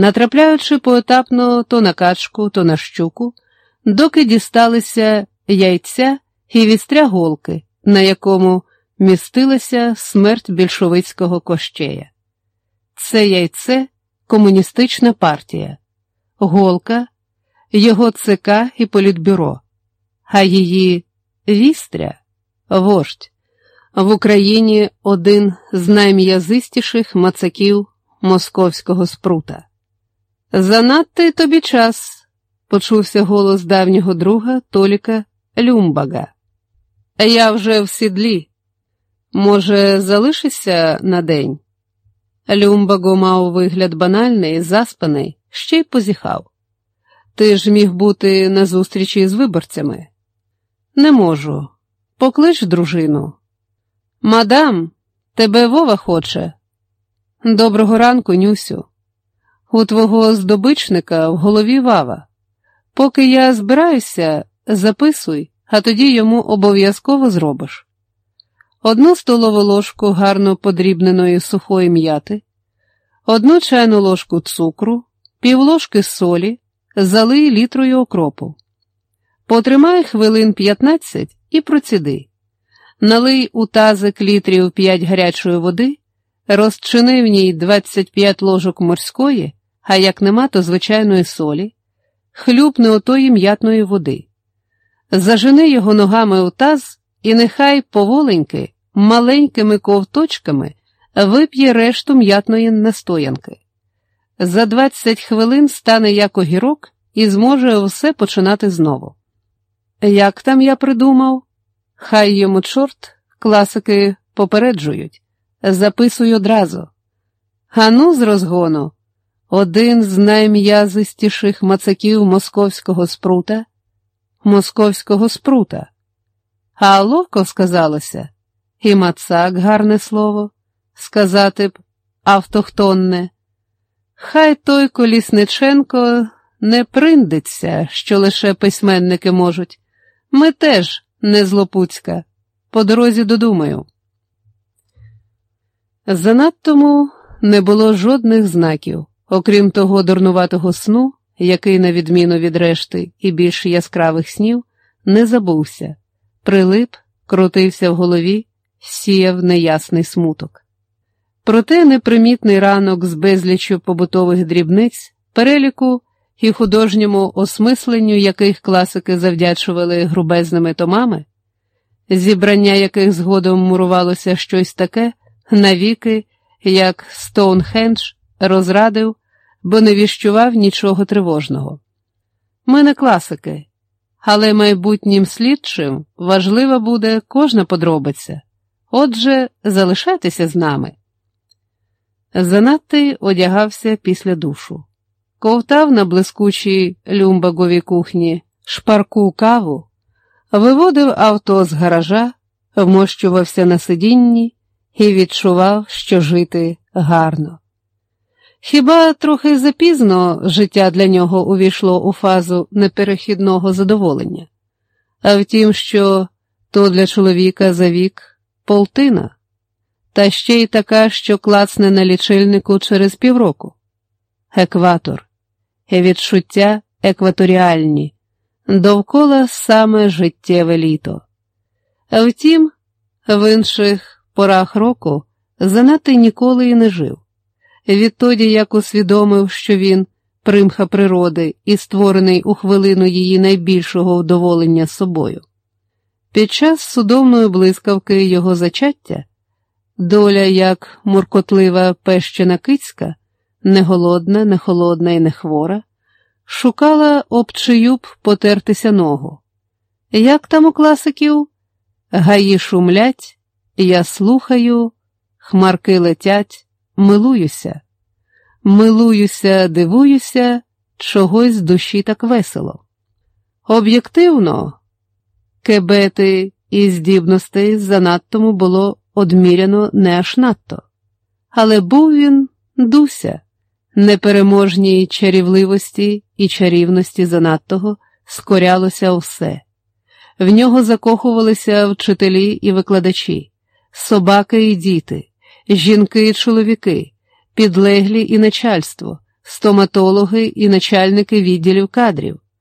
натрапляючи поетапно то на качку, то на щуку, доки дісталися яйця і вістря голки, на якому містилася смерть більшовицького кощея. Це яйце комуністична партія, голка, його ЦК і політбюро, а її вістря вождь. В Україні один з найм'язистіших мацаків московського спрута. Занадтий тобі час, почувся голос давнього друга Толіка Люмбага. Я вже в сідлі. Може, залишишся на день? Люмбаго мав вигляд банальний, заспаний, ще й позіхав. Ти ж міг бути на зустрічі з виборцями? Не можу. Поклич дружину. Мадам, тебе Вова хоче. Доброго ранку, Нюсю. У твого здобичника в голові вава. Поки я збираюся, записуй, а тоді йому обов'язково зробиш. Одну столову ложку гарно подрібненої сухої м'яти, одну чайну ложку цукру, півложки солі, залий літрою окропу. Потримай хвилин 15 і проціди. Налий у тазик літрів 5 гарячої води, розчини в ній 25 ложок морської, а як нема, то звичайної солі, хлюпни отої м'ятної води. Зажени його ногами у таз і нехай поволеньки, маленькими ковточками вип'є решту м'ятної настоянки. За 20 хвилин стане як огірок і зможе все починати знову. Як там я придумав? Хай йому чорт, класики попереджують, записуй одразу. Гану з розгону, один з найм'язистіших мацаків московського спрута, московського спрута. А ловко сказалося, і мацак гарне слово, сказати б автохтонне. Хай той Колісниченко не приндиться, що лише письменники можуть. Ми теж не злопуцька, по дорозі додумаю. Занадтому не було жодних знаків, окрім того дурнуватого сну, який, на відміну від решти і більш яскравих снів, не забувся, прилип, крутився в голові, сіяв неясний смуток. Проте непримітний ранок з безліччю побутових дрібниць, переліку і художньому осмисленню яких класики завдячували грубезними томами, зібрання яких згодом мурувалося щось таке, навіки, як Стоунхендж розрадив, бо не віщував нічого тривожного. Ми не класики, але майбутнім слідчим важлива буде кожна подробиця. Отже, залишайтеся з нами. Занадтий одягався після душу ковтав на блискучій люмбаговій кухні шпарку каву, виводив авто з гаража, вмощувався на сидінні і відчував, що жити гарно. Хіба трохи запізно життя для нього увійшло у фазу неперехідного задоволення, а втім, що то для чоловіка за вік полтина, та ще й така, що клацне на лічильнику через півроку. Екватор відчуття екваторіальні, довкола саме життєве літо. Втім, в інших порах року занадто ніколи і не жив. Відтоді як усвідомив, що він примха природи і створений у хвилину її найбільшого вдоволення собою. Під час судовної блискавки його зачаття, доля як муркотлива пещена кицька, не голодна, не холодна і не хвора, шукала об чию б потертися ногу. Як там у класиків? Гаї шумлять, я слухаю, хмарки летять, милуюся, милуюся, дивуюся, чогось душі так весело. Об'єктивно, кебети і здібностей занадтому було одміряно не аж надто, але був він дуся непереможній чарівливості і чарівності занадтого скорялося все. В нього закохувалися вчителі і викладачі, собаки і діти, жінки і чоловіки, підлеглі і начальство, стоматологи і начальники відділів кадрів.